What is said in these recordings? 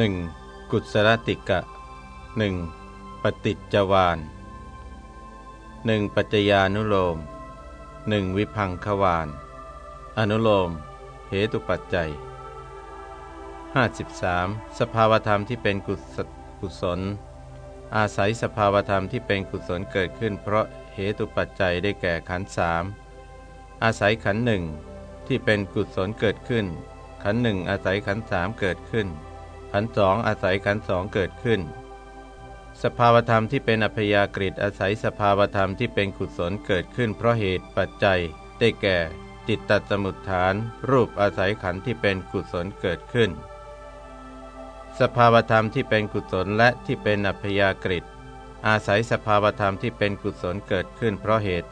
1. กุศลติกะ 1. ปฏิจจวาน 1. ปัจจญานุโลม 1. วิพังควาน อนุโลม เหตุปัจจัย 53. สภาวธรรมที่เป็นกุศกุศล อาศัยสภาวธรรมที่เป็นกุศลเกิดขึ้น เพราะเหตุปัจจัยได้แก่ขันสามอาศัยขันหนึ่งที่เป็นกุศลเกิดขึ้น ขันหนึ่งอาศัยขันสามเกิดขึ้น ขันสองอาศัยขันสองเกิดขึ้น สภาวธรรมที่เป็นอัพยากฤิอาศัยสภาวธรรมที่เป็นกุศลเกิดขึ้น เพราะเหตุปัจจัย ได้แก่ จิตตสมุทฐาน รูปอาศัยขันที่เป็นกุศลเกิดขึ้น สภาวธรรมที่เป็นกุศลและที่เป็นอัพยากฤิอาศัยสภาวธรรมที่เป็นกุศลเกิดขึ้น เพราะเหตุ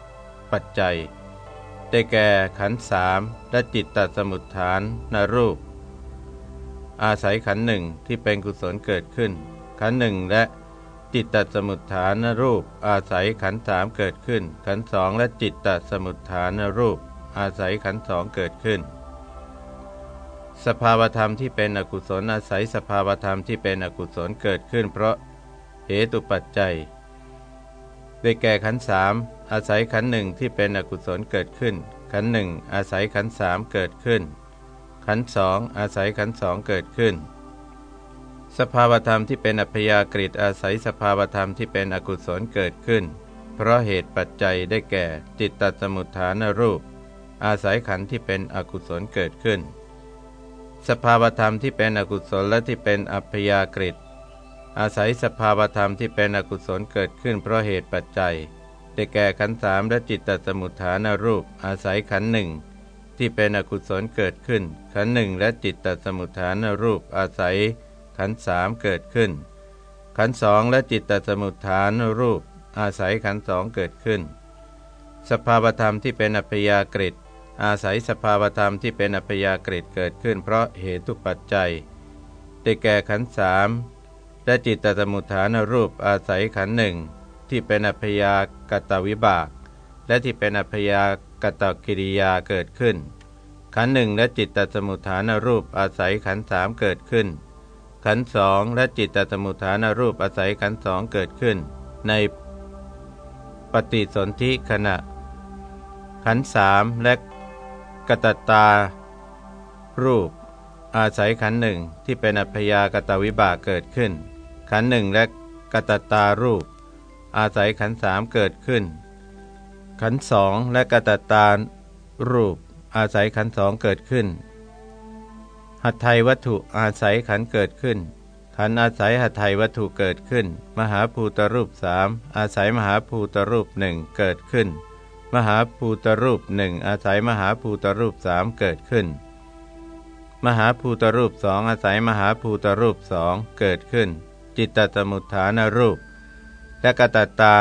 ปัจจัย ได้แก่ขันสามและจิตตสมุทฐานนรูป อาศัยขันหนึ่งที่เป็นกุศลเกิดขึ้น ขันหนึ่งและจิตตสมุทฐานรูป อาศัยขันสามเกิดขึ้น ขันสองและจิตตสมุทฐานรูป อาศัยขันสองเกิดขึ้น สภาวธรรมที่เป็นอกุศลอาศัยสภาวธรรมที่เป็นอกุศลเกิดขึ้น เพราะเหตุปัจจัยได้แก่ขันสามอาศัยขันหนึ่งที่เป็นอกุศลเกิดขึ้น ขันหนึ่งอาศัยขันสามเกิดขึ้น ขันสองอาศัยขันสองเกิดขึ้น สภาวธรรมที่เป็นอัพยากฤิอาศัยสภาวธรรมที่เป็นอกุศลเกิดขึ้น เพราะเหตุปัจจัยได้แก่จิตตสมุทฐานรูป อาศัยขันธ์ที่เป็นอกุศลเกิดขึ้น สภาวธรรมที่เป็นอกุศลและที่เป็นอัพยากฤิอาศัยสภาวธรรมที่เป็นอกุศลเกิดขึ้น เพราะเหตุปัจจัยได้แก่ขันธ์สามและจิตตสมุทฐานรูป อาศัยขันธ์หนึ่ง ที่เป็นอกุศลเกิดขึ้น ขันหนึ่งและจิตตสมุทฐานรูปอาศัย ขันสามเกิดขึ้น ขันสองและจิตตสมุทฐานรูป อาศัยขันสองเกิดขึ้น สภาวธรรมที่เป็นอัพยากฤิอาศัยสภาวธรรมที่เป็นอัพยากฤิเกิดขึ้น เพราะเหตุปัจจัยได้แก่ขันสามและจิตตสมุทฐานรูปอาศัยขันหนึ่งที่เป็นอัพยากตวิบาก และที่เป็นอัพยาก กตกิริยาเกิดขึ้น ขันหนึ่งและจิตตสมุทฐานรูปอาศัยขันสามเกิดขึ้น ขันสองและจิตตสมุทฐานรูปอาศัยขันสองเกิดขึ้น ในปฏิสนธิขณะ ขันสามและกตตา รูป อาศัยขันหนึ่งที่เป็นอัพยากตวิบากเกิดขึ้น ขันหนึ่งและกตตารูป อาศัยขันสามเกิดขึ้น ขันสองและกตตารูป อาศัยขันสองเกิดขึ้น หัตไทยวัตถุอาศัยขันเกิดขึ้น ขันอาศัยหัตไทยวัตถุเกิดขึ้น มหาภูตรูปสามอาศัยมหาภูตรูปหนึ่งเกิดขึ้น มหาภูตรูปหนึ่งอาศัยมหาภูตรูปสามเกิดขึ้น มหาภูตรูปสองอาศัยมหาภูตรูปสองเกิดขึ้น จิตตสมุทฐานรูป และกตตา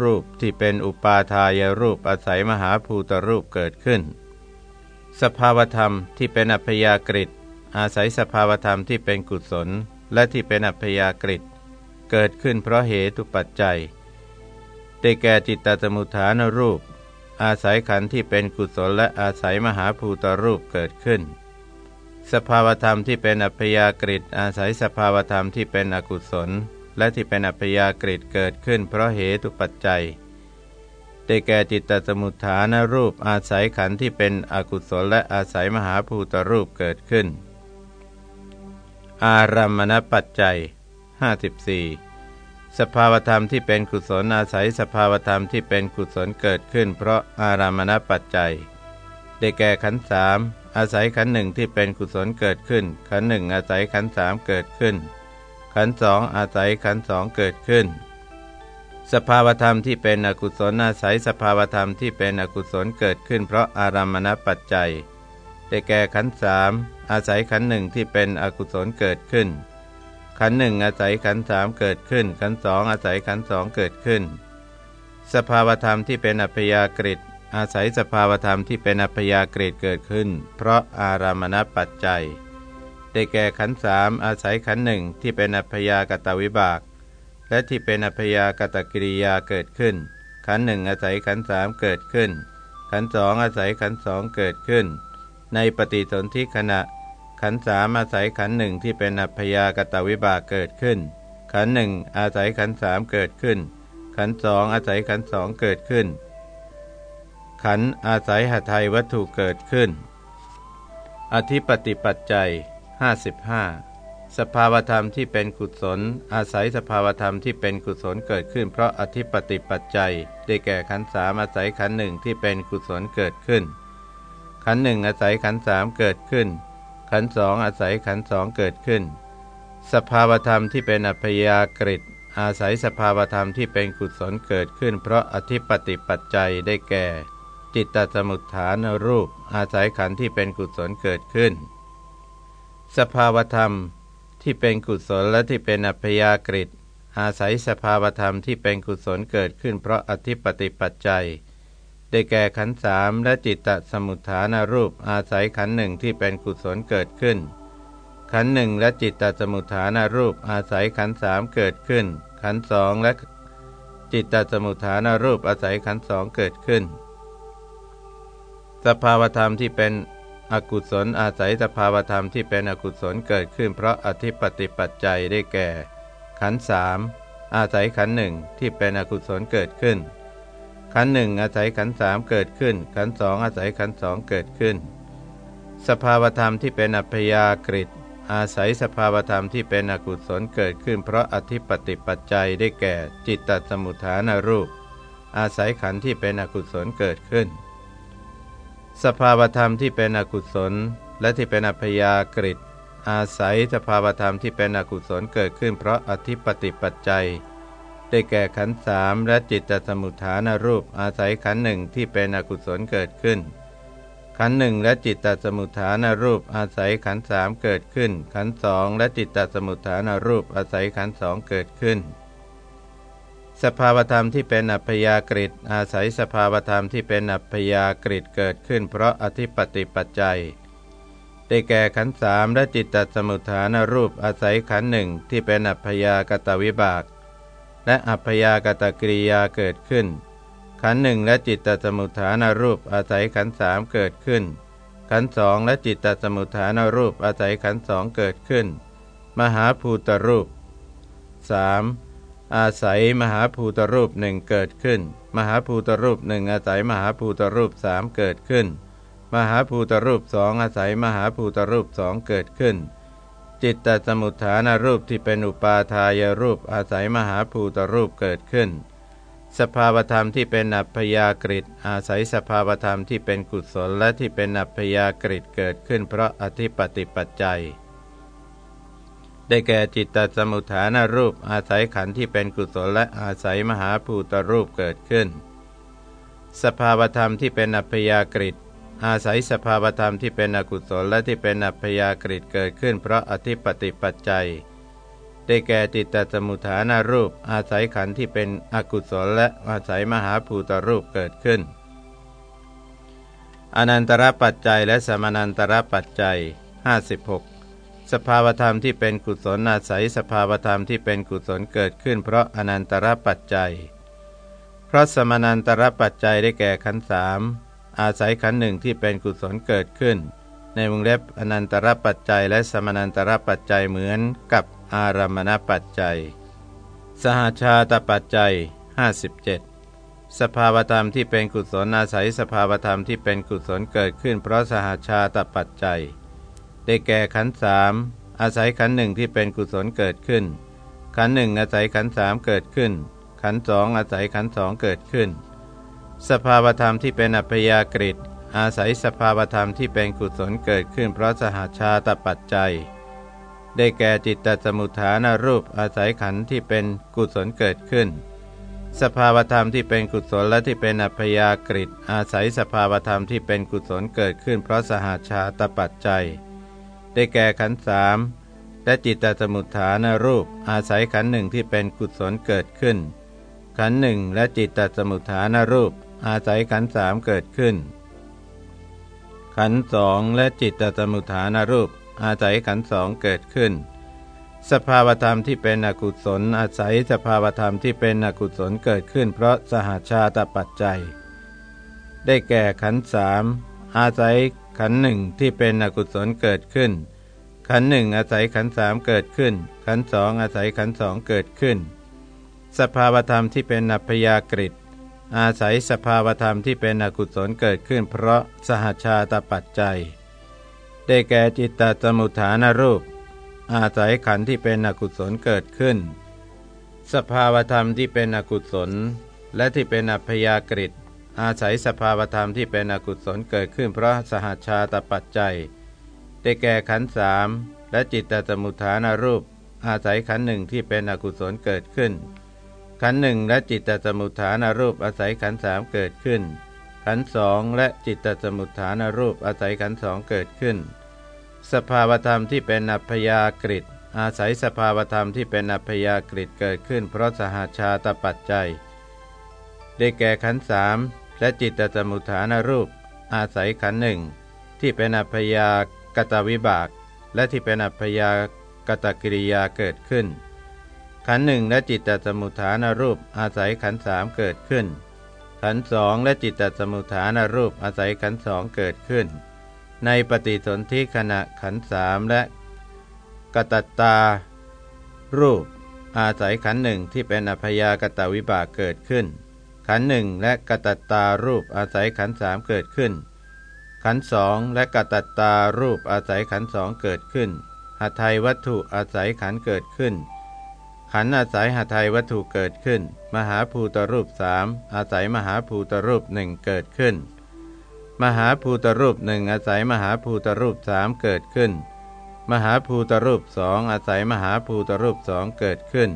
รูปที่เป็นอุปาทายรูปอาศัยมหาภูตรูปเกิดขึ้น สภาวธรรมที่เป็นอัพยากฤิอาศัยสภาวธรรมที่เป็นกุศล และที่เป็นอัพยากฤิเกิดขึ้นเพราะเหตุปัจจัย ได้แก่จิตตสมุทฐานรูป อาศัยขันธ์ที่เป็นกุศลและอาศัยมหาภูตรูปเกิดขึ้น สภาวธรรมที่เป็นอัพยากฤิอาศัยสภาวธรรมที่เป็นอกุศล และที่เป็นอัพยากฤิเกิดขึ้นเพราะเหตุปัจจัย ได้แก่จิตตสมุทฐานรูปอาศัยขันธ์ที่เป็นอกุศลและอาศัยมหาภูตรูปเกิดขึ้น อารัมมณปัจจัย 54 สภาวธรรมที่เป็นกุศลอาศัยสภาวธรรมที่เป็นกุศลเกิดขึ้น เพราะอารามณปัจจัย ได้แก่ขันธ์สามอาศัยขันหนึ่งที่เป็นกุศลเกิดขึ้น ขันหนึ่งอาศัยขันสามเกิดขึ้น ขันสองอาศัยขันสองเกิดขึ้น สภาวธรรมที่เป็นอกุศลอาศัยสภาวธรรมที่เป็นอกุศลเกิดขึ้น เพราะอารามณปัจจัยได้แก่ขันสามอาศัยขันหนึ่งที่เป็นอกุศลเกิดขึ้น ขันหนึ่งอาศัยขันสามเกิดขึ้น ขันสองอาศัยขันสองเกิดขึ้น สภาวธรรมที่เป็นอัพยากฤิอาศัยสภาวธรรมที่เป็นอัพยากฤิเกิดขึ้น เพราะอารามณปัจจัย ได้แก่ขันสามอาศัยขันหนึ่งที่เป็นอัพยากตวิบาก และที่เป็นอัพยากตกิริยาเกิดขึ้น ขันหนึ่งอาศัยขันสามเกิดขึ้น ขันสองอาศัยขันสองเกิดขึ้น ในปฏิสนธิขณะ ขันสามอาศัยขันหนึ่งที่เป็นอัพยากตวิบากเกิดขึ้น ขันหนึ่งอาศัยขันสามเกิดขึ้น ขันสองอาศัยขันสองเกิดขึ้น ขันอาศัยหทัยวัตถุเกิดขึ้นอธิปติปัจจัย 55 สภาวธรรมที่เป็นกุศล อาศัยสภาวธรรมที่เป็นกุศลเกิดขึ้น เพราะอธิปติปัจจัย ได้แก่ขันสามอาศัยขันหนึ่งที่เป็นกุศลเกิดขึ้น ขันหนึ่งอาศัยขันสามเกิดขึ้น ขันสองอาศัยขันสองเกิดขึ้น สภาวธรรมที่เป็นอัพยากฤิอาศัยสภาวธรรมที่เป็นกุศลเกิดขึ้น เพราะอธิปติปัจจัยได้แก่ จิตตสมุทฐานรูป อาศัยขันที่เป็นกุศลเกิดขึ้น สภาวธรรมที่เป็นกุศลและที่เป็นอัพยากฤิอาศัยสภาวธรรมที่เป็นกุศลเกิดขึ้นเพราะอธิปติปัจจัย ได้แก่ขันสามและจิตตสมุทฐานรูป อาศัยขันหนึ่งที่เป็นกุศลเกิดขึ้น ขันหนึ่งและจิตตสมุทฐานรูป อาศัยขันสามเกิดขึ้น ขันสองและจิตตสมุทฐานรูปอาศัยขันสองเกิดขึ้น สภาวธรรมที่เป็น อกุศลอาศัยสภาวธรรมที่เป็นอกุศลเกิดขึ้นเพราะอธิปติปัจจัยได้แก่ ขันสามอาศัยขันหนึ่งที่เป็นอกุศลเกิดขึ้น ขันหนึ่งอาศัยขันสามเกิดขึ้น ขันสองอาศัยขันสองเกิดขึ้น สภาวธรรมที่เป็นอัพยากฤิอาศัยสภาวธรรมที่เป็นอกุศลเกิดขึ้น เพราะอธิปติปัจจัยได้แก่จิตตสมุทฐานรูป อาศัยขันที่เป็นอกุศลเกิดขึ้น สภาวธรรมที่เป็นอกุศล และที่เป็นอัพยากฤิอาศัยสภาวธรรมที่เป็นอกุศลเกิดขึ้นเพราะอธิปติปัจจัย ได้แก่ขันสามและจิตตสมุทฐานรูปอาศัยขันหนึ่งที่เป็นอกุศลเกิดขึ้น ขันหนึ่งและจิตตสมุทฐานรูปอาศัยขันสามเกิดขึ้น ขันสองและจิตตสมุทฐานรูปอาศัยขันสองเกิดขึ้น สภาวธรรมที่เป็นอัพยากฤิอาศัยสภาวธรรมที่เป็นอัพยากฤิเกิดขึ้น เพราะอธิปติปัจจัย ได้แก่ขันสามและจิตตสมุทฐานรูปอาศัยขันหนึ่งที่เป็นอัพยากตวิบาก และอัพยากตกริยาเกิดขึ้น ขันหนึ่งและจิตตสมุทฐานรูปอาศัยขันสามเกิดขึ้น ขันสองและจิตตสมุทฐานรูปอาศัยขันสองเกิดขึ้น มหาภูตรูป 3. อาศัยมหาภูตรูปหนึ่งเกิดขึ้น มหาภูตรูปหนึ่งอาศัยมหาภูตรูปสามเกิดขึ้น มหาภูตรูปสองอาศัยมหาภูตรูปสองเกิดขึ้น จิตตสมุทฐานรูปที่เป็นอุปาทายรูปอาศัยมหาภูตรูปเกิดขึ้น สภาวธรรมที่เป็นอัพยากฤิอาศัยสภาวธรรมที่เป็นกุศลและที่เป็นอัพยากฤิเกิดขึ้น เพราะอธิปติปัจจัย ได้แก่จิตตสมุทฐานรูปอาศัยขันธ์ที่เป็นกุศลและอาศัยมหาภูตรูปเกิดขึ้น สภาวธรรมที่เป็นอัพยากฤิอาศัยสภาวธรรมที่เป็นอกุศลและที่เป็นอัพยากฤิเกิดขึ้น เพราะอธิปติปัจจัย ได้แก่จิตตสมุทฐานารูป อาศัยขันธ์ที่เป็นอกุศลและอาศัยมหาภูตรูปเกิดขึ้น อนันตรปัจจัยและสมานันตรปัจจัย 56 สภาวธรรมที่เป็นกุศลอาศัยสภาวธรรมที่เป็นกุศลเกิดขึ้น เพราะอนันตรปัจจัย เพราะสมานันตรปัจจัยได้แก่ขันสามอาศัยขันหนึ่งที่เป็นกุศลเกิดขึ้น ในวงเล็บอนันตรปัจจัย และสมานันตรปัจจัยเหมือนกับอารามณปัจจัย สหชาตปัจจัย 57 สภาวธรรมที่เป็นกุศลอาศัยสภาวธรรมที่เป็นกุศลเกิดขึ้น เพราะสหชาตปัจจัย ได้แก่ขันสามอาศัยขันหนึ่งที่เป็นกุศลเกิดขึ้น ขันหนึ่งอาศัยขันสามเกิดขึ้น ขันสองอาศัยขันสองเกิดขึ้น สภาวธรรมที่เป็นอัพยากฤิอาศัยสภาวธรรมที่เป็นกุศลเกิดขึ้น เพราะสหาชาตปัจจัย ได้แก่จิตตสมุทฐานรูปอาศัยขันธ์ที่เป็นกุศลเกิดขึ้น สภาวธรรมที่เป็นกุศลและที่เป็นอัพยากฤิอาศัยสภาวธรรมที่เป็นกุศลเกิดขึ้น เพราะสหาชาตปัจจัย ได้แก่ขันสามและจิตตสมุทฐานรูป อาศัยขันหนึ่งที่เป็นกุศลเกิดขึ้น ขันหนึ่งและจิตตสมุทฐานรูป อาศัยขันสามเกิดขึ้น ขันสองและจิตตสมุทฐานรูป อาศัยขันสองเกิดขึ้น สภาวธรรมที่เป็นอกุศล อาศัยสภาวธรรมที่เป็นอกุศลเกิดขึ้น เพราะสหาชาตปัจจัย ได้แก่ขันสามอาศัย ขันหนึ่งที่เป็นอกุศลเกิดขึ้น ขันหนึ่งอาศัยขันสามเกิดขึ้น ขันสองอาศัยขันสองเกิดขึ้น สภาวธรรมที่เป็นอัพยากฤิอาศัยสภาวธรรมที่เป็นอกุศลเกิดขึ้น เพราะสหชาตปัจจัย ได้แก่จิตตสมุทฐานรูป อาศัยขันที่เป็นอกุศลเกิดขึ้น สภาวธรรมที่เป็นอกุศล และที่เป็นอัพยากฤิ อาศัยสภาวธรรมที่เป็นอกุศลเกิดขึ้นเพราะสหชาตปัจจัย ได้แก่ขันสามและจิตตสมุทฐานรูป อาศัยขันหนึ่งที่เป็นอกุศลเกิดขึ้น ขันหนึ่งและจิตตสมุทฐานรูปอาศัยขันสามเกิดขึ้น ขันสองและจิตตสมุทฐานรูปอาศัยขันสองเกิดขึ้น สภาวธรรมที่เป็นอัพยากฤิอาศัยสภาวธรรมที่เป็นอัพยากฤิเกิดขึ้น เพราะสหชาตปัจจัย ได้แก่ขันสาม และจิตตสมุทฐานรูป อาศัยขันหนึ่งที่เป็นอัพยากตวิบาก และที่เป็นอัพยากตกิริยาเกิดขึ้น ขันหนึ่งและจิตตสมุทฐานรูปอาศัยขันสามเกิดขึ้น ขันสองและจิตตสมุทฐานรูปอาศัยขันสองเกิดขึ้น ในปฏิสนธิขณะขันสามและกตัตตา รูป อาศัยขันหนึ่งที่เป็นอภยากตวิบากเกิดขึ้น ขันหนึ่งและกตัตตารูปอาศัยขันสามเกิดขึ้น ขันสองและกตัตตารูปอาศัยขันสองเกิดขึ้นหทัยวัตถุอาศัยขันเกิดขึ้น ขันอาศัยหาไทยวัตถุเกิดขึ้น มหาภูตรูปสามอาศัยมหาภูตรูปหนึ่งเกิดขึ้น มหาภูตรูปหนึ่งอาศัยมหาภูตรูปสามเกิดขึ้น มหาภูตรูปสองอาศัยมหาภูตรูปสองเกิดขึ้น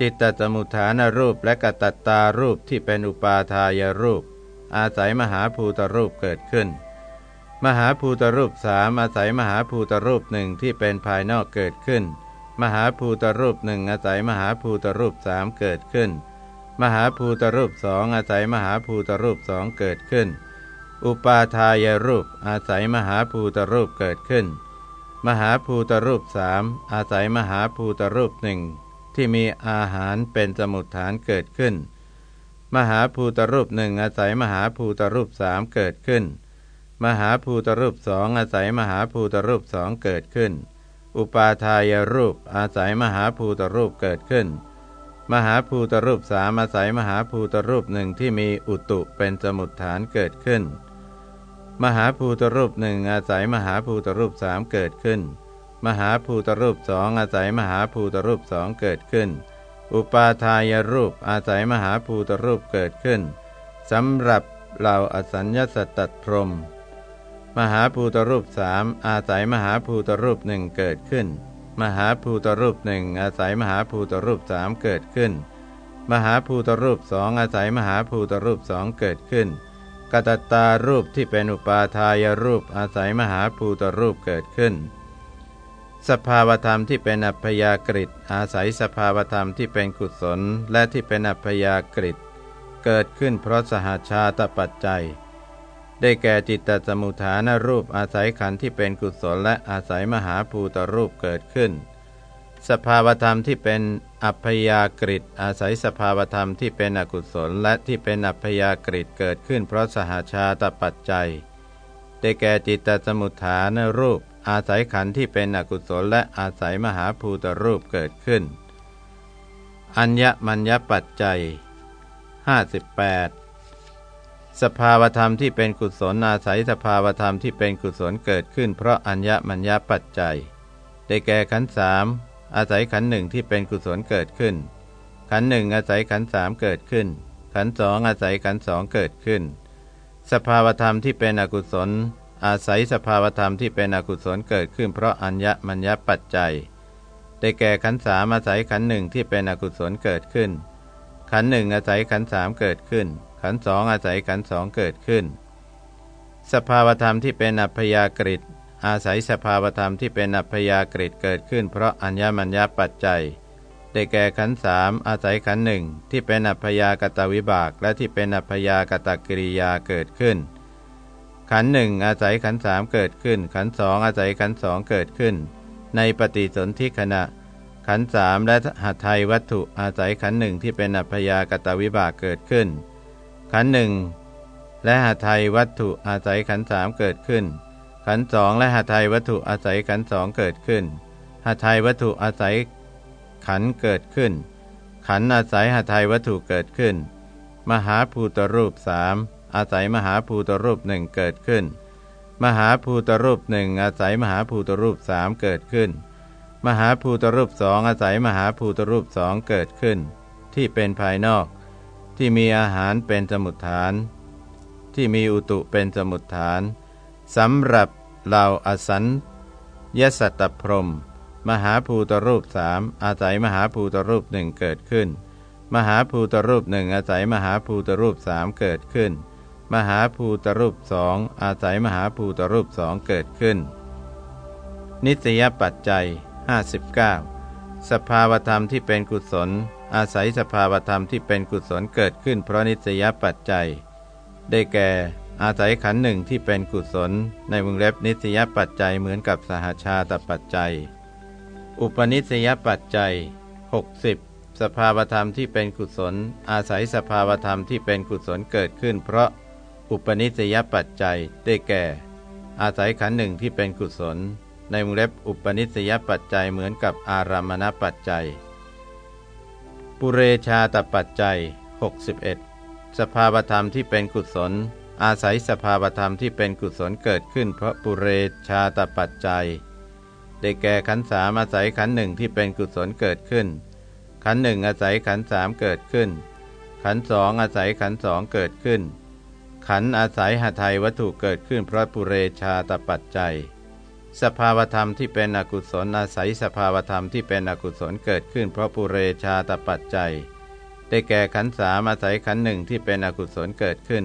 จิตตสมุทฐานรูปและกตัตตารูปที่เป็นอุปาทายรูป อาศัยมหาภูตรูปเกิดขึ้น มหาภูตรูปสามอาศัยมหาภูตรูปหนึ่งที่เป็นภายนอกเกิดขึ้น มหาภูตรูปหนึ่งอาศัยมหาภูตรูปสามเกิดขึ้น มหาภูตรูปสองอาศัยมหาภูตรูปสองเกิดขึ้น อุปาทายรูป อาศัยมหาภูตรูปเกิดขึ้น มหาภูตรูปสามอาศัยมหาภูตรูปหนึ่ง ที่มีอาหารเป็นสมุดฐานเกิดขึ้น มหาภูตรูปหนึ่งอาศัยมหาภูตรูปสามเกิดขึ้น มหาภูตรูปสองอาศัยมหาภูตรูปสองเกิดขึ้น อุปาทายรูปอาศัยมหาภูตรูปเกิดขึ้น มหาภูตรูปสามอาศัยมหาภูตรูปหนึ่งที่มีอุตุเป็นสมุดฐานเกิดขึ้น มหาภูตรูปหนึ่งอาศัยมหาภูตรูปสามเกิดขึ้น มหาภูตรูปสองอาศัยมหาภูตรูปสองเกิดขึ้น อุปาทายรูปอาศัยมหาภูตรูปเกิดขึ้นสำหรับเหล่าอสัญญาสัตตพรมมหาภูตรูปสามอาศัยมหาภูตรูปหนึ่งเกิดขึ้น มหาภูตรูปหนึ่งอาศัยมหาภูตรูปสามเกิดขึ้น มหาภูตรูปสองอาศัยมหาภูตรูปสองเกิดขึ้นกตตารูปที่เป็นอุปาทายรูปอาศัยมหาภูตรูปเกิดขึ้น สภาวธรรมที่เป็นอัพยากฤิอาศัยสภาวธรรมที่เป็นกุศลและที่เป็นอัพยากฤิเกิดขึ้นเพราะสหาชาตปัจจัย ได้แก่จิตตสมุทฐานรูปอาศัยขันธ์ที่เป็นกุศลและอาศัยมหาภูตรูปเกิดขึ้น สภาวธรรมที่เป็นอัพยากฤิอาศัยสภาวธรรมที่เป็นอกุศลและที่เป็นอัพยากฤิเกิดขึ้นเพราะสหาชาตปัจจัย ได้แก่จิตตสมุทฐานรูป อาศัยขันธ์ที่เป็นอกุศลและอาศัยมหาภูตรูปเกิดขึ้น อัญญมัญญปัจจัย 58 สภาวธรรมที่เป็นกุศลอาศัยสภาวธรรมที่เป็นกุศลเกิดขึ้น เพราะอัญญมัญญปัจจัย ได้แก่ขันสามอาศัยขันหนึ่งที่เป็นกุศลเกิดขึ้น ขันหนึ่งอาศัยขันสามเกิดขึ้น ขันสองอาศัยขันสองเกิดขึ้น สภาวธรรมที่เป็นอกุศล อาศัยสภาวธรรมที่เป็นอกุศลเกิดขึ้น เพราะอัญญมัญญปัจจัย ได้แก่ขันสามอาศัยขันหนึ่งที่เป็นอกุศลเกิดขึ้น ขันหนึ่งอาศัยขันสามเกิดขึ้น ขันสองอาศัยขันสองเกิดขึ้น สภาวธรรมที่เป็นอัพยากฤิอาศัยสภาวธรรมที่เป็นอัพยากฤิเกิดขึ้น เพราะอัญญมัญญปัจจัย ได้แก่ขันสามอาศัยขันหนึ่งที่เป็นอัพยากตวิบาก และที่เป็นอัพยากตกิริยาเกิดขึ้น ขันหนึ่งอาศัยขันสามเกิดขึ้น ขันสองอาศัยขันสองเกิดขึ้น ในปฏิสนธิขณะ ขันสามและหัตถยวัตถุอาศัยขันหนึ่งที่เป็นอัพยากตวิบากเกิดขึ้น ขันหนึ่งและหาไทยวัตถุอาศัยขันสามเกิดขึ้น ขันสองและหาไทยวัตถุอาศัยขันสองเกิดขึ้นหาไทยวัตถุอาศัยขันเกิดขึ้น ขันอาศัยหาไทยวัตถุเกิดขึ้น มหาภูตรูปสาม อาศัยมหาภูตรูปหนึ่งเกิดขึ้น มหาภูตรูปหนึ่งอาศัยมหาภูตรูปสามเกิดขึ้น มหาภูตรูปสองอาศัยมหาภูตรูปสองเกิดขึ้น ที่เป็นภายนอก ที่มีอาหารเป็นสมุดฐาน ที่มีอุตุเป็นสมุดฐานสำหรับเหล่าอสัญยสัตตพรม มหาภูตรูปสามอาศัยมหาภูตรูปหนึ่งเกิดขึ้น มหาภูตรูปหนึ่งอาศัยมหาภูตรูปสามเกิดขึ้น มหาภูตรูปสองอาศัยมหาภูตรูปสองเกิดขึ้น นิสยปัจจัย 59 สภาวธรรมที่เป็นกุศล อาศัยสภาวธรรมที่เป็นกุศลเกิดขึ้น เพราะนิสยปัจจัย ได้แก่ อาศัยขันหนึ่งที่เป็นกุศล ในวงเล็บนิสยปัจจัยเหมือนกับสหชาตปัจจัย อุปนิสยปัจจัย 60สภาวธรรมที่เป็นกุศล อาศัยสภาวธรรมที่เป็นกุศลเกิดขึ้น เพราะ อุปนิสยปัจจัยได้แก่ อาศัยขันหนึ่งที่เป็นกุศล ในวงเล็บอุปนิสยปัจจัยเหมือนกับอารามณปัจจัย ปุเรชาตปัจจัย 61 สภาวธรรมที่เป็นกุศล อาศัยสภาวธรรมที่เป็นกุศลเกิดขึ้น เพราะปุเรชาตปัจจัย ได้แก่ขันสามอาศัยขันหนึ่งที่เป็นกุศลเกิดขึ้น ขันหนึ่งอาศัยขันสามเกิดขึ้น ขันสองอาศัยขันสองเกิดขึ้น ขันอาศัยหาไทยวัตถุเกิดขึ้นเพราะปุเรชาตปัจจัย สภาวธรรมที่เป็นอกุศลอาศัยสภาวธรรมที่เป็นอกุศลเกิดขึ้นเพราะปุเรชาตปัจจัย ได้แก่ขันสามอาศัยขันหนึ่งที่เป็นอกุศลเกิดขึ้น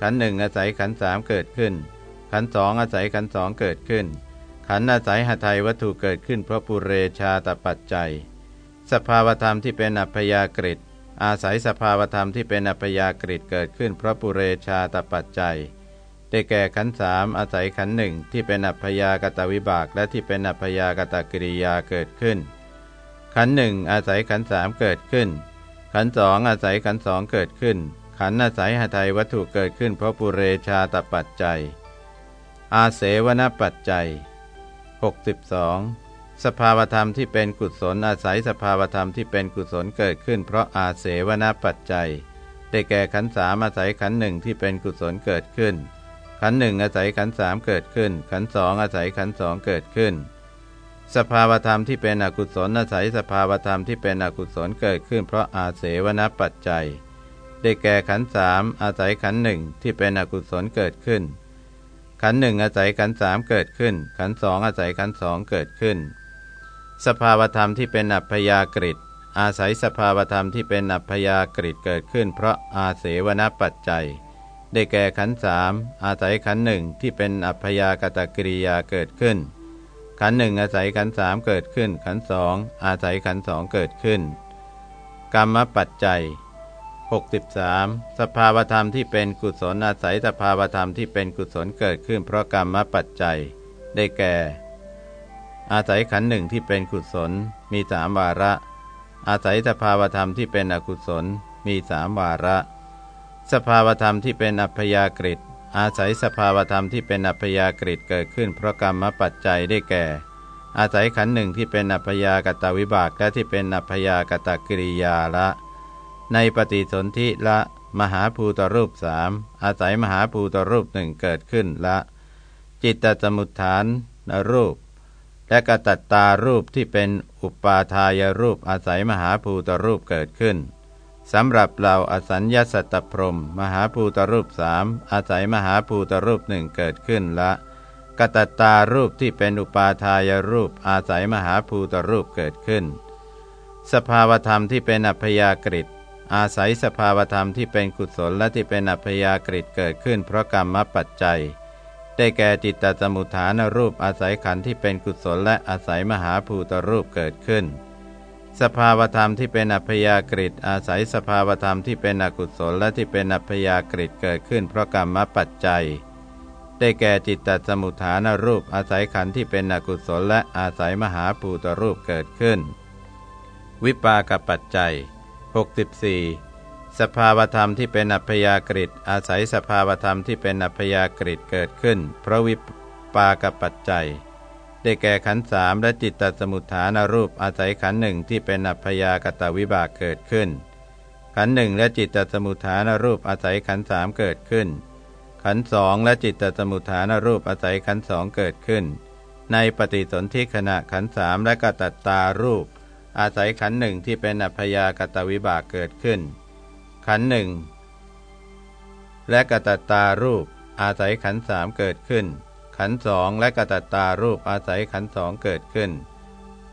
ขันหนึ่งอาศัยขันสามเกิดขึ้น ขันสองอาศัยขันสองเกิดขึ้น ขันอาศัยหทัยวัตถุเกิดขึ้นเพราะปุเรชาตปัจจัย สภาวธรรมที่เป็นอัพยากฤิ อาศัยสภาวธรรมที่เป็นอัพยากฤิเกิดขึ้นเพราะปุเรชาตปัจจัย ได้แก่ขันสามอาศัยขันหนึ่งที่เป็นอัพยากตวิบาก และที่เป็นอัพยากตกิริยาเกิดขึ้น ขันหนึ่งอาศัยขันสามเกิดขึ้น ขันสองอาศัยขันสองเกิดขึ้น ขันอาศัยหทัยวัตถุเกิดขึ้นเพราะปุเรชาตปัจจัย อาเสวนปัจจัย 62 สภาวธรรมที่เป็นกุศลอาศัยสภาวธรรมที่เป็นกุศลเกิดขึ้น เพราะอาเสวนปัจจัย ได้แก่ขันสามอาศัยขันหนึ่งที่เป็นกุศลเกิดขึ้น ขันหนึ่งอาศัยขันสามเกิดขึ้น ขันสองอาศัยขันสองเกิดขึ้น สภาวธรรมที่เป็นอกุศลอาศัยสภาวธรรมที่เป็นอกุศลเกิดขึ้น เพราะอาเสวนปัจจัย ได้แก่ขันสามอาศัยขันหนึ่งที่เป็นอกุศลเกิดขึ้น ขันหนึ่งอาศัยขันสามเกิดขึ้น ขันสองอาศัยขันสองเกิดขึ้น สภาวธรรมที่เป็นอัพยากฤิอาศัยสภาวธรรมที่เป็นอัพยากฤิเกิดขึ้น เพราะอาเสวนปัจจัย ได้แก่ขันสามอาศัยขันหนึ่งที่เป็นอัพยากตกิริยาเกิดขึ้น ขันหนึ่งอาศัยขันสามเกิดขึ้น ขันสองอาศัยขันสองเกิดขึ้น กรรมปัจจัย 63 สภาวธรรมที่เป็นกุศลอาศัยสภาวธรรมที่เป็นกุศลเกิดขึ้น เพราะกรรมปัจจัย ได้แก่ อาศัยขันหนึ่งที่เป็นกุศล มีสามวาระ อาศัยสภาวธรรมที่เป็นอกุศล มีสามวาระ สภาวธรรมที่เป็นอัพยากฤิอาศัยสภาวธรรมที่เป็นอัพยากฤิเกิดขึ้นเพราะกรรมปัจจัยได้แก่ อาศัยขันหนึ่งที่เป็นอัพยากตวิบากและที่เป็นอัพยากตกิริยาละ ในปฏิสนธิละมหาภูตรูปสามอาศัยมหาภูตรูปหนึ่งเกิดขึ้นละ จิตตสมุทฐานรูป และกตัตตารูปที่เป็นอุปาทายรูปอาศัยมหาภูตรูปเกิดขึ้นสำหรับเราอสัญญาสัตตพรม มหาภูตรูปสามอาศัยมหาภูตรูปหนึ่งเกิดขึ้นละกตัตตารูปที่เป็นอุปาทายรูปอาศัยมหาภูตรูปเกิดขึ้น สภาวธรรมที่เป็นอัพยากฤิอาศัยสภาวธรรมที่เป็นกุศลและที่เป็นอัพยากฤิเกิดขึ้น เพราะกรรมปัจจัย ได้แก่จิตตสมุทฐานรูปอาศัยขันธ์ที่เป็นกุศลและอาศัยมหาภูตรูปเกิดขึ้น สภาวธรรมที่เป็นอัพยากฤิอาศัยสภาวธรรมที่เป็นอกุศลและที่เป็นอัพยากฤิเกิดขึ้น เพราะกรรมปัจจัย ได้แก่จิตตสมุทฐานรูปอาศัยขันธ์ที่เป็นอกุศลและอาศัยมหาภูตรูปเกิดขึ้น วิปากปัจจัย 64 สภาวธรรมที่เป็นอัพยากฤิอาศัยสภาวธรรมที่เป็นอัพยากฤิเกิดขึ้น เพราะวิปากับปัจจัย ได้แก่ขันสามและจิตตสมุทฐานรูปอาศัยขันหนึ่งที่เป็นอัพยากตวิบากเกิดขึ้น ขันหนึ่งและจิตตสมุทฐานรูปอาศัยขันสามเกิดขึ้น ขันสองและจิตตสมุทฐานรูปอาศัยขันสองเกิดขึ้น ในปฏิสนธิขณะขันสามและกตัตตารูป อาศัยขันหนึ่งที่เป็นอัพยากตวิบากเกิดขึ้น ขันหนึ่งและกตัตตารูปอาศัยขันสามเกิดขึ้น ขันสองและกตัตตารูปอาศัยขันสองเกิดขึ้น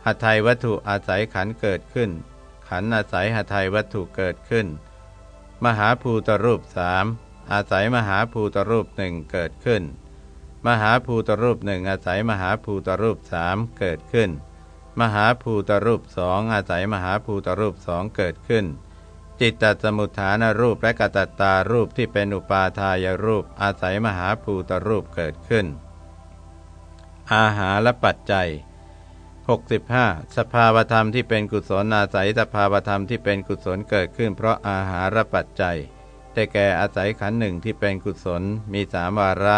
หัตถยวัตถุอาศัยขันเกิดขึ้น ขันอาศัยหัตถยวัตถุเกิดขึ้น มหาภูตรูปสามอาศัยมหาภูตรูปหนึ่งเกิดขึ้น มหาภูตรูปหนึ่งอาศัยมหาภูตรูปสามเกิดขึ้น มหาภูตรูปสองอาศัยมหาภูตรูปสองเกิดขึ้น จิตตสมุทฐานรูปและกตัตตารูปที่เป็นอุปาทายรูปอาศัยมหาภูตรูปเกิดขึ้น อาหารและปัจจัย 65. สภาวธรรมที่เป็นกุศลอาศัยสภาวธรรมที่เป็นกุศลเกิดขึ้น เพราะอาหารปัจจัยได้แก่อาศัยขันหนึ่งที่เป็นกุศลมีสามวาระ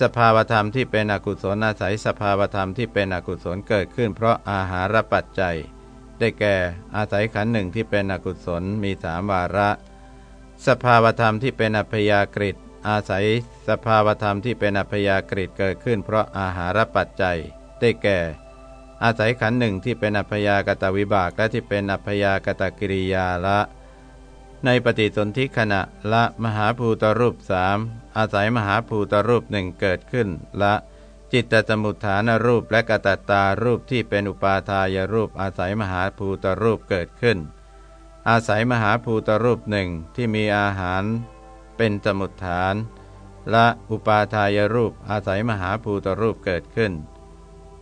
สภาวธรรมที่เป็นอกุศลอาศัยสภาวธรรมที่เป็นอกุศลเกิดขึ้น เพราะอาหารปัจจัย ได้แก่ อาศัยขันหนึ่งที่เป็นอกุศลมีสามวาระ สภาวธรรมที่เป็นอัพยากฤิอาศัยสภาวธรรมที่เป็นอัพยากฤิเกิดขึ้น เพราะอาหารปัจจัย ได้แก่ อาศัยขันหนึ่งที่เป็นอัพยากตวิบากและที่เป็นอัพยากตกิริยาละ ในปฏิสนธิขณะละมหาภูตรูปสามอาศัยมหาภูตรูปหนึ่งเกิดขึ้นละ จิตตสมุทฐานรูปและกตัตตารูปที่เป็นอุปาทายรูปอาศัยมหาภูตรูปเกิดขึ้น อาศัยมหาภูตรูปหนึ่งที่มีอาหารเป็นสมุทฐาน และอุปาทายรูปอาศัยมหาภูตรูปเกิดขึ้น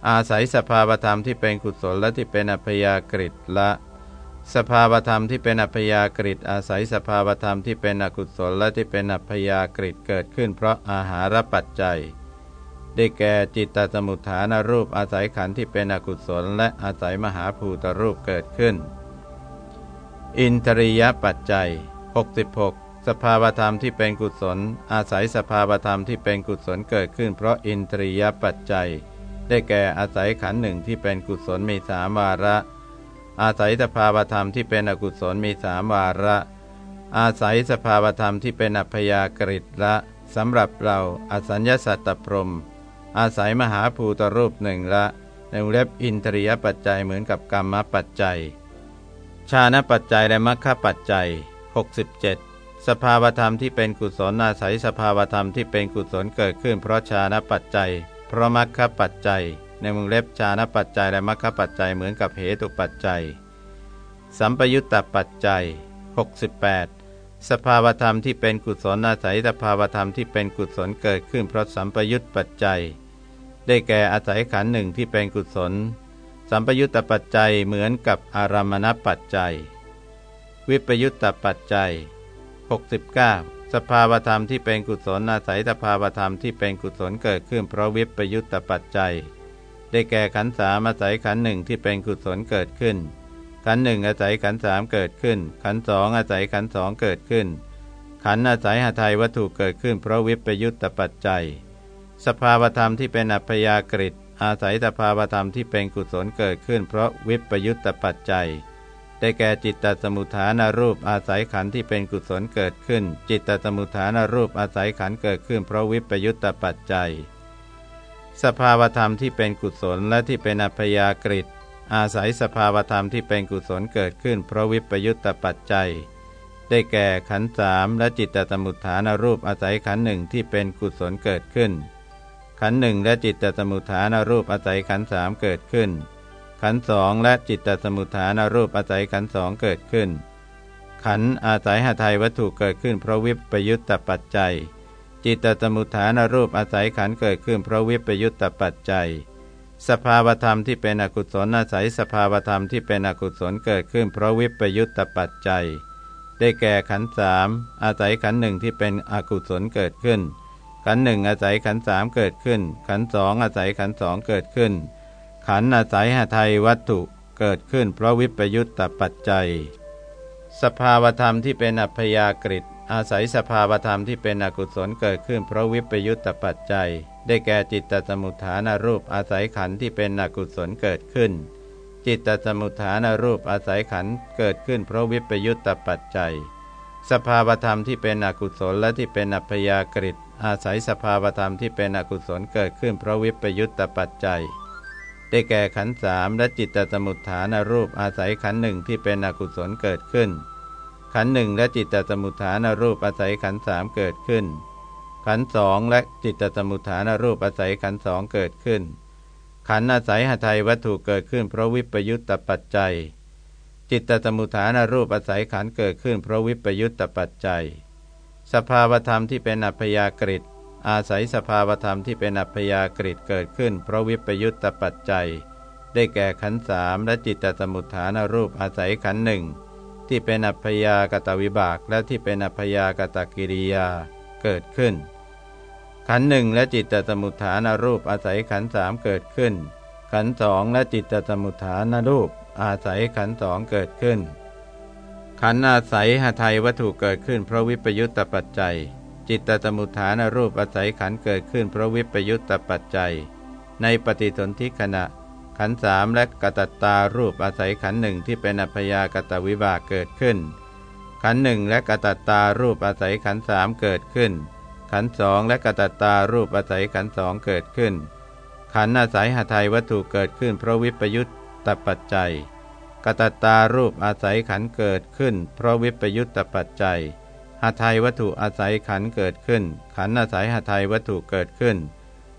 อาศัยสภาวธรรมที่เป็นกุศลและที่เป็นอัพยากฤิละ สภาวธรรมที่เป็นอัพยากฤิอาศัยสภาวธรรมที่เป็นอกุศลและที่เป็นอัพยากฤิเกิดขึ้น เพราะอาหารปัจจัย ได้แก่จิตตสมุทฐานรูปอาศัยขันธ์ที่เป็นอกุศล และอาศัยมหาภูตรูปเกิดขึ้น อินทรียปัจจัย 66 สภาวธรรมที่เป็นกุศล อาศัยสภาวธรรมที่เป็นกุศลเกิดขึ้น เพราะอินทรียปัจจัย ได้แก่อาศัยขันธ์หนึ่งที่เป็นกุศลมีสามวาระ อาศัยสภาวธรรมที่เป็นอกุศลมีสามวาระ อาศัยสภาวธรรมที่เป็นอัพยากฤิละสำหรับเราอสัญญาสัตตพรม อาศัยมหาภูตรูปหนึ่งละในวงเล็บอินทรียปัจจัยเหมือนกับกรรมปัจจัย ชาณปัจจัยและมรรคปัจจัย 67 สภาวธรรมที่เป็นกุศลอาศัยสภาวธรรมที่เป็นกุศลเกิดขึ้น เพราะชาณปัจจัย เพราะมรรคปัจจัย ในวงเล็บชาณปัจจัยและมรรคปัจจัยเหมือนกับเหตุปัจจัย สัมปยุตตปัจจัย 68สภาวธรรมที่เป็นกุศลอาศัยสภาวธรรมที่เป็นกุศลเกิดขึ้นเพราะสัมปยุตปัจจัย ได้แก่อาศัยขันหนึ่งที่เป็นกุศล สัมปยุตตปัจจัยเหมือนกับอารามณปัจจัย วิปยุตตปัจจัย 69 สภาวธรรมที่เป็นกุศลอาศัยสภาวธรรมที่เป็นกุศลเกิดขึ้นเพราะวิปยุตตปัจจัย ได้แก่ขันสามอาศัยขันหนึ่งที่เป็นกุศลเกิดขึ้น ขันหนึ่งอาศัยขันสามเกิดขึ้น ขันสองอาศัยขันสองเกิดขึ้น ขันอาศัยหาไทยวัตถุเกิดขึ้นเพราะวิปยุตตปัจจัย สภาวธรรมที่เป็นอัพยากฤิอาศัยสภาวธรรมที่เป็นกุศลเกิดขึ้น เพราะวิปยุตตปัจจัย ได้แก่จิตตสมุทฐานรูปอาศัยขันธ์ที่เป็นกุศลเกิดขึ้น จิตตสมุทฐานรูปอาศัยขันธ์เกิดขึ้น เพราะวิปยุตตปัจจัย สภาวธรรมที่เป็นกุศลและที่เป็นอัพยากฤิอาศัยสภาวธรรมที่เป็นกุศลเกิดขึ้น เพราะวิปยุตตปัจจัย ได้แก่ขันธ์สามและจิตตสมุทฐานรูปอาศัยขันธ์หนึ่งที่เป็นกุศลเกิดขึ้น ขันหนึ่งและจิตตสมุทฐานรูปอาศัยขันสามเกิดขึ้น ขันสองและจิตตสมุทฐานรูปอาศัยขันสองเกิดขึ้น ขันอาศัยหาไทยวัตถุเกิดขึ้นเพราะวิปยุตตปัจจัย จิตตสมุทฐานรูปอาศัยขันเกิดขึ้นเพราะวิปยุตตปัจจัย สภาวธรรมที่เป็นอกุศลอาศัยสภาวธรรมที่เป็นอกุศลเกิดขึ้นเพราะวิปยุตตปัจจัย ได้แก่ขันสามอาศัยขันหนึ่งที่เป็นอกุศลเกิดขึ้น ขันหนึ่งอาศัยขันสามเกิดขึ้น ขันสองอาศัยขันสองเกิดขึ้น ขันอาศัยหาไทยวัตถุเกิดขึ้น เพราะวิปยุตตปัจจัย สภาวธรรมที่เป็นอัพยากฤิอาศัยสภาวธรรมที่เป็นอกุศลเกิดขึ้น เพราะวิปยุตตปัจจัย ได้แก่จิตตสมุทฐานรูปอาศัยขันที่เป็นอกุศลเกิดขึ้น จิตตสมุทฐานรูปอาศัยขันเกิดขึ้น เพราะวิปยุตตปัจจัย สภาวธรรมที่เป็นอกุศลและที่เป็นอัพยากฤิ อาศัยสภาวธรรมที่เป็นอกุศลเกิดขึ้นเพราะวิปยุตตปัจจัย ได้แก่ขันสามและจิตตสมุทฐานรูปอาศัยขันหนึ่งที่เป็นอกุศลเกิดขึ้น ขันหนึ่งและจิตตสมุทฐานรูปอาศัยขันสามเกิดขึ้น ขันสองและจิตตสมุทฐานรูปอาศัยขันสองเกิดขึ้น ขันอาศัยหทัยวัตถุเกิดขึ้นเพราะวิปยุตตปัจจัย จิตตสมุทฐานรูปอาศัยขันเกิดขึ้นเพราะวิปยุตตปัจจัย สภาวธรรมที่เป็นอัพยากฤิอาศัยสภาวธรรมที่เป็นอัพยากฤิเกิดขึ้น เพราะวิปยุตตปัจจัย ได้แก่ขันสามและจิตตสมุทฐานรูปอาศัยขันหนึ่งที่เป็นอัพยากตวิบากและที่เป็นอัพยากตกิริยาเกิดขึ้น ขันหนึ่งและจิตตสมุทฐานรูปอาศัยขันสามเกิดขึ้น ขันสองและจิตตสมุทฐานรูปอาศัยขันสองเกิดขึ้น ขันอาศัยหทัยวัตถุเกิดขึ้นเพราะวิปยุตตปัจจัย จิตตสมุทฐานรูปอาศัยขันเกิดขึ้นเพราะวิปยุตตปัจจัย ในปฏิสนธิขณะ ขันสามและกตัตตารูปอาศัยขันหนึ่งที่เป็นอัพยากตวิบากเกิดขึ้น ขันหนึ่งและกตัตตารูปอาศัยขันสามเกิดขึ้น ขันสองและกตัตตารูปอาศัยขันสองเกิดขึ้น ขันอาศัยหทัยวัตถุเกิดขึ้นเพราะวิปยุตตปัจจัย กตตตารูปอาศัยขันเกิดขึ้น เพราะวิปยุตตปัจจัยหทัยวัตถุอาศัยขันเกิดขึ้น ขันอาศัยหทัยวัตถุเกิดขึ้น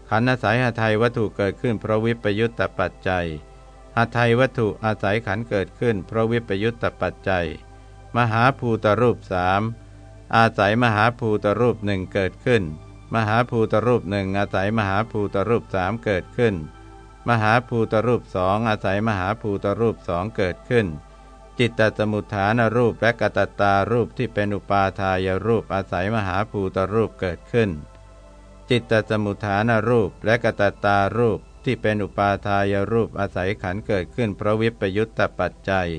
ขันอาศัยหาไทยวัตถุเกิดขึ้น เพราะวิปยุตตปัจจัยหาไทยวัตถุอาศัยขันเกิดขึ้น เพราะวิปยุตตปัจจัย มหาภูตรูปสามอาศัยมหาภูตรูปหนึ่งเกิดขึ้น มหาภูตรูปหนึ่งอาศัยมหาภูตรูปสามเกิดขึ้น มหาภูตรูปสองอาศัยมหาภูตรูปสองเกิดขึ้น จิตตสมุทฐานรูปและกตตารูปที่เป็นอุปาทายรูปอาศัยมหาภูตรูปเกิดขึ้น จิตตสมุทฐานรูปและกตตารูปที่เป็นอุปาทายรูปอาศัยขันเกิดขึ้น เพราะวิปยุตตปัจจัย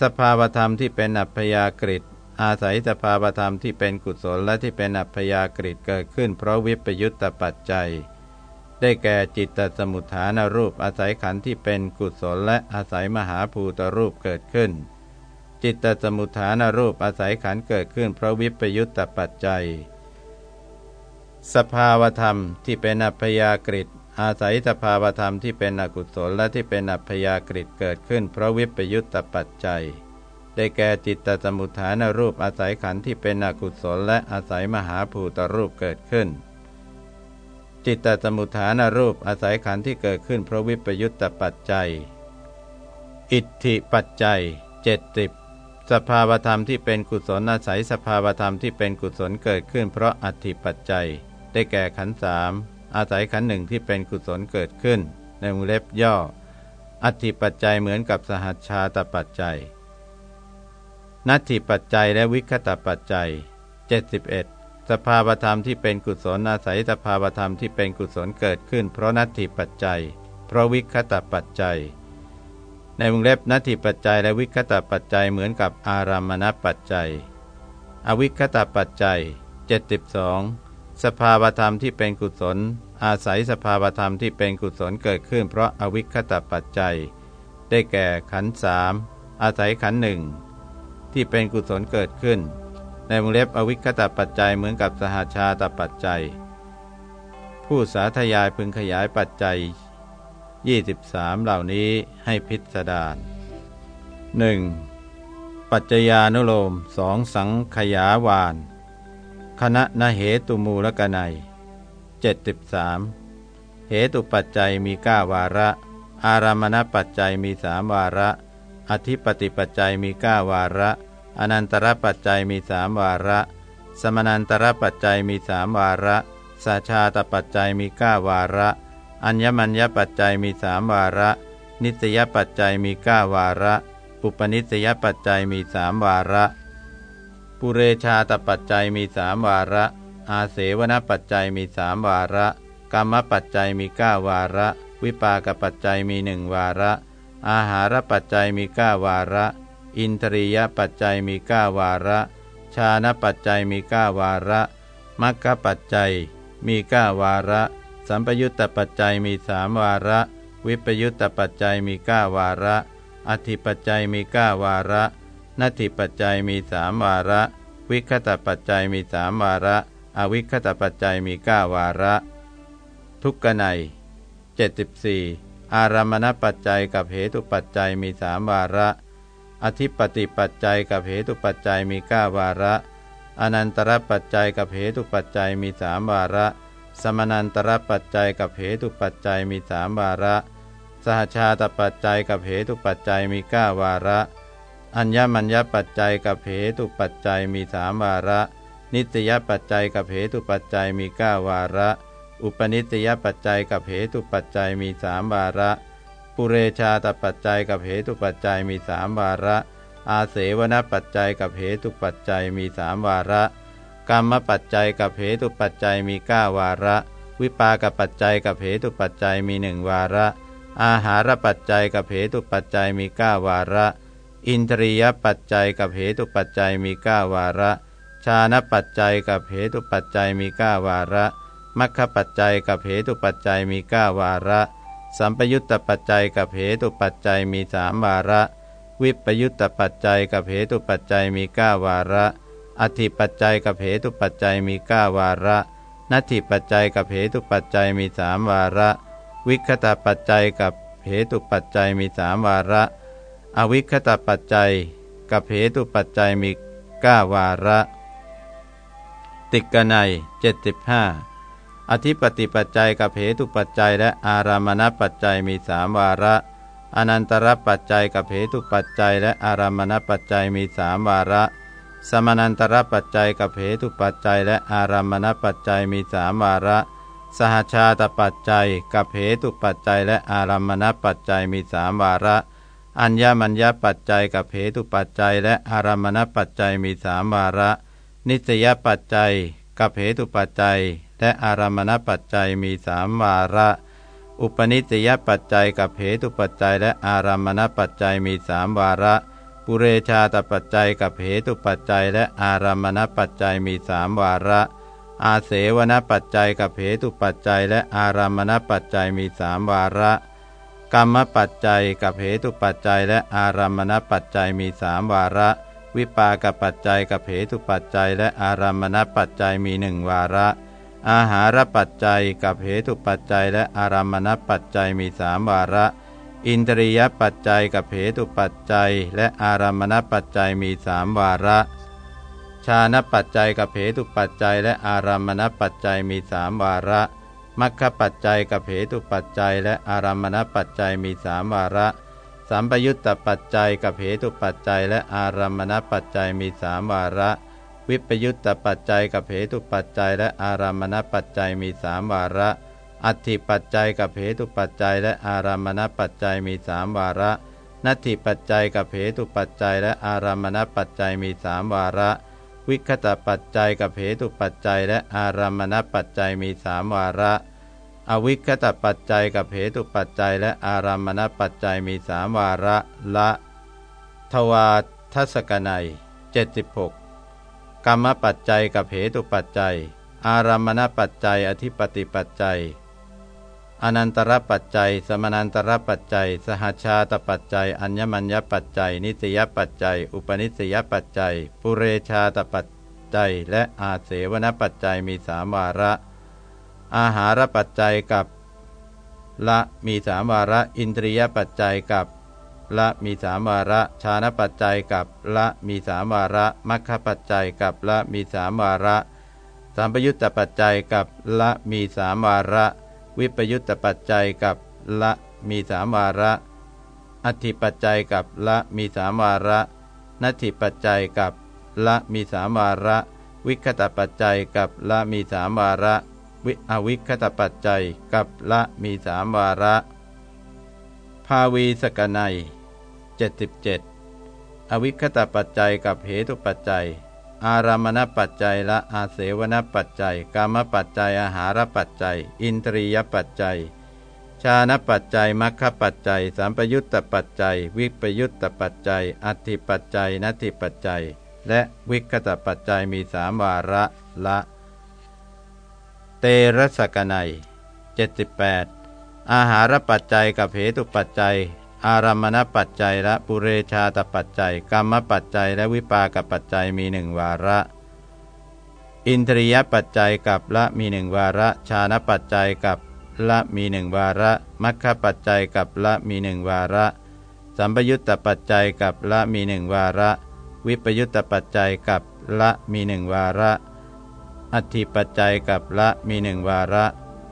สภาวธรรมที่เป็นอัพยากฤิอาศัยสภาวธรรมที่เป็นกุศลและที่เป็นอัพยากฤิเกิดขึ้น เพราะวิปยุตตปัจจัย ได้แก่จิตตสมุทฐานรูปอาศัยขันที่เป็นกุศลและอาศัยมหาภูตรูปเกิดขึ้น จิตตสมุทฐานรูปอาศัยขันเกิดขึ้นเพราะวิปยุตตปัจจัย สภาวธรรมที่เป็นอัพยากฤิอาศัยสภาวธรรมที่เป็นอกุศลและที่เป็นอัพยากฤิเกิดขึ้น เพราะวิปยุตตปัจจัย ได้แก่จิตตสมุทฐานรูปอาศัยขันธ์ที่เป็นอกุศลและอาศัยมหาภูตรูปเกิดขึ้น จิตตสมุทฐานรูปอาศัยขันธ์ที่เกิดขึ้นเพราะวิปยุตตปัจจัย อิทธิปัจจัยเจ็ดสิบสภาวธรรมที่เป็นกุศลอาศัยสภาวธรรมที่เป็นกุศลเกิดขึ้น เพราะอัติปัจจัย ได้แก่ขันธ์สามอาศัยขันธ์หนึ่งที่เป็นกุศลเกิดขึ้น ในวงเล็บย่อ อัติปัจจัยเหมือนกับสหัชชาตปัจจัย นัตถิปัจจัยและวิคตปัจจัย 71 สภาวธรรมที่เป็นกุศลอาศัยสภาวธรรมที่เป็นกุศลเกิดขึ้น เพราะนัตถิปัจจัย เพราะวิคตปัจจัย ในวงเล็บนัตถิปัจจัยและวิคตปัจจัยเหมือนกับอารามณปัจจัย อวิคตปัจจัย 72 สภาวธรรมที่เป็นกุศล อาศัยสภาวธรรมที่เป็นกุศลเกิดขึ้น เพราะอวิคตปัจจัย ได้แก่ขันสามอาศัยขันหนึ่งที่เป็นกุศลเกิดขึ้น ในวงเล็บอวิคตปัจจัยเหมือนกับสหาชาตปัจจัย ผู้สาธยายพึงขยายปัจจัย 23 เหล่านี้ให้พิสดาร 1. ปัจจญานุโลมสองสังขยาวาน คณะนเหตุมูลกนัย73 เหตุปัจจัยมีก้าวาระ อารามณปัจจัยมีสามวาระ อธิปติปัจจัยมีก้าวาระ อนันตรปัจจัยมีสามวาระ สมนันตรปัจจัยมีสามวาระสาชาตปัจจัยมีก้าวาระ อัญญมัญญปัจจัยมีสามวาระ นิสยปัจจัยมีก้าวาระ อุปนิสยปัจจัยมีสามวาระ ปุเรชาตปัจจัยมีสามวาระ อาเสวนปัจจัยมีสามวาระกรรมปัจจัยมีเก้าวาระ วิปากปัจจัยมีหนึ่งวาระ อาหารปัจจัยมีเก้าวาระ อินทรียปัจจัยมีเก้าวาระ ชาณปัจจัยมีเก้าวาระมัคคปัจจัย มีเก้าวาระ สัมปยุตตปัจจัยมีสามวาระ วิปยุตตปัจจัยมีเก้าวาระ อธิปัจจัยมีเก้าวาระนัตถิปัจจัยมีสามวาระ วิคตปัจจัยมีสามวาระ อวิคตปัจจัยมีเก้าวาระ ทุกขไน74 อารามณปัจจัยกับเหตุปัจจัยมีสามวาระ อธิปติปัจจัยกับเหตุปัจจัยมีเก้าวาระ อนันตรปัจจัยกับเหตุปัจจัยมีสามวาระ สมนันตรปัจจัยกับเหตุปัจจัยมีสามวาระ สหชาตปัจจัยกับเหตุปัจจัยมีเก้าวาระ อัญญมัญญปัจจัยกับเหตุปัจจัยมีสามวาระ นิตยปัจจัยกับเหตุปัจจัยมีเก้าวาระ อุปนิตยปัจจัยกับเหตุปัจจัยมีสามวาระ ปุเรชาตปัจจัยกับเหตุปัจจัยมีสามวาระ อาเสวนปัจจัยกับเหตุปัจจัยมีสามวาระกรรมปัจจัยกับเหตุปัจจัยมีเก้าวาระ วิปากปัจจัยกับเหตุปัจจัยมีหนึ่งวาระ อาหารปัจจัยกับเหตุปัจจัยมีเก้าวาระ อินทรียปัจจัยกับเหตุปัจจัยมีเก้าวาระ ชาณปัจจัยกับเหตุปัจจัยมีเก้าวาระมัคคปัจจัยกับเหตุปัจจัยมีเก้าวาระ สัมปยุตตปัจจัยกับเหตุปัจจัยมีสามวาระ วิปยุตตปัจจัยกับเหตุปัจจัยมีก้าวาระ อธิปัจจัยกับเหตุปัจจัยมีก้าวาระนัตถิปัจจัยกับเหตุปัจจัยมีสามวาระ วิคตปัจจัยกับเหตุปัจจัยมีสามวาระ อวิคตปัจจัยกับเหตุปัจจัยมีก้าวาระ ติกนัยเจ็ดสิบห้า อธิปติปัจจัยกับเหตุปัจจัยและอารามณปัจจัยมีสามวาระ อนันตรปัจจัยกับเหตุปัจจัยและอารามณปัจจัยมีสามวาระ สมนันตรปัจจัยกับเหตุปัจจัยและอารามณปัจจัยมีสามวาระ สหชาตปัจจัยกับเหตุปัจจัยและอารามณปัจจัยมีสามวาระ อัญญมัญญปัจจัยกับเหตุปัจจัยและอารามณปัจจัยมีสามวาระ นิสยปัจจัยกับเหตุปัจจัย และอารามณปัจจัยมีสามวาระ อุปนิสยปัจจัยกับเหตุปัจจัย และอารามณปัจจัยมีสามวาระ ปุเรชาตปัจจัยกับเหตุปัจจัย และอารามณปัจจัยมีสามวาระ อาเสวนปัจจัยกับเหตุปัจจัย และอารามณปัจจัยมีสามวาระกรรมปัจจัยกับเหตุปัจจัย และอารามณปัจจัยมีสามวาระ วิปากปัจจัยกับเหตุปัจจัย และอารามณปัจจัยมีหนึ่งวาระ อาหารปัจจัยกับเหตุปัจจัยและอารามณปัจจัยมีสามวาระ อินทรียปัจจัยกับเหตุปัจจัย และอารามณปัจจัยมีสามวาระชาณปัจจัยกับเหตุปัจจัย และอารามณปัจจัยมีสามวาระมัคคปัจจัยกับเหตุปัจจัย และอารามณปัจจัยมีสามวาระ สัมปยุตตปัจจัยกับเหตุปัจจัย และอารามณปัจจัยมีสามวาระ วิปยุตตปัจจัยกับเหตุปัจจัยและอารามณปัจจัยมีสามวาระ อัตถิปัจจัยกับเหตุปัจจัยและอารามณปัจจัยมีสามวาระ นัตถิปัจจัยกับเหตุปัจจัยและอารามณปัจจัยมีสามวาระ วิคตปัจจัยกับเหตุปัจจัยและอารามณปัจจัยมีสามวาระ อวิคตปัจจัยกับเหตุปัจจัยและอารามณปัจจัยมีสามวาระละ ทวาทศกนัย76 กรรมปัจจัยกับเหตุปัจจัย อารามณปัจจัย อธิปติปัจจัย อนันตรปัจจัย สมนันตรปัจจัย สหชาตปัจจัย อัญญมัญญปัจจัย นิสยปัจจัย อุปนิสยปัจจัย ปุเรชาตปัจจัย และอาเสวนปัจจัยมีสามวาระ อาหารปัจจัยกับละมีสามวาระ อินทรียปัจจัยกับ ละมีสามวาระชานะปัจจัยกับละมีสามวาระมัคคปัจจัยกับละมีสามวาระสัมปยุตตปัจจัยกับละมีสามวาระ วิปยุตตปัจจัยกับละมีสามวาระ อธิปัจจัยกับละมีสามวาระนัตถิปัจจัยกับละมีสามวาระ วิคตปัจจัยกับละมีสามวาระ วิอวิคตปัจจัยกับละมีสามวาระาวีสกนัย77 อวิคตปัจจัยกับเหตุปัจจัย อารามณปัจจัยและอาเสวนปัจจัยกรรมปัจจัยอาหารปัจจัย อินทรียปัจจัย ชาณปัจจัยมัคคปัจจัย สัมปยุตตปัจจัย วิปยุตตปัจจัย อัติปัจจัยนัตถิปัจจัย และวิคตปัจจัยมีสามวาระละ เตระสกนัย78 อาหารปัจจัยกับเหตุปัจจัย อารามณปัจจัยและปุเรชาตปัจจัย กรรมปัจจัยและวิปากปัจจัยมีหนึ่งวาระ อินทรียปัจจัยกับละมีหนึ่งวาระ ชาณปัจจัยกับละมีหนึ่งวาระมัคคปัจจัยกับละมีหนึ่งวาระ สัมปยุตตปัจจัยกับละมีหนึ่งวาระ วิปยุตตปัจจัยกับละมีหนึ่งวาระ อธิปัจจัยกับละมีหนึ่งวาระ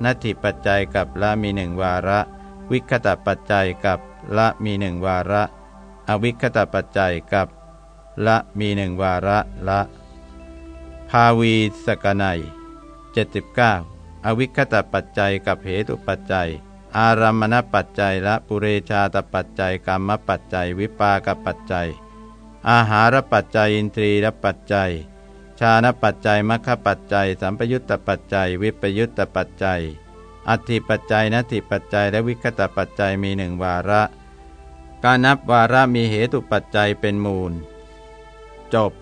นัตถิปัจจัยกับละมีหนึ่งวาระ วิคตปัจจัยกับละมีหนึ่งวาระ อวิคตปัจจัยกับละมีหนึ่งวาระละ ภาวีสกนัย79 อวิคตปัจจัยกับเหตุปัจจัย อารามณปัจจัยและปุเรชาตปัจจัยกรรมปัจจัย วิปากปัจจัย อาหารปัจจัยอินทรียปัจจัย ชาณปัจจัยมัคคปัจจัย สัมปยุตตปัจจัย วิปยุตตปัจจัย อัติปัจจัยนัตถิปัจจัย และวิคตปัจจัยมีหนึ่งวาระ การนับวาระมีเหตุปัจจัยเป็นมูล จบ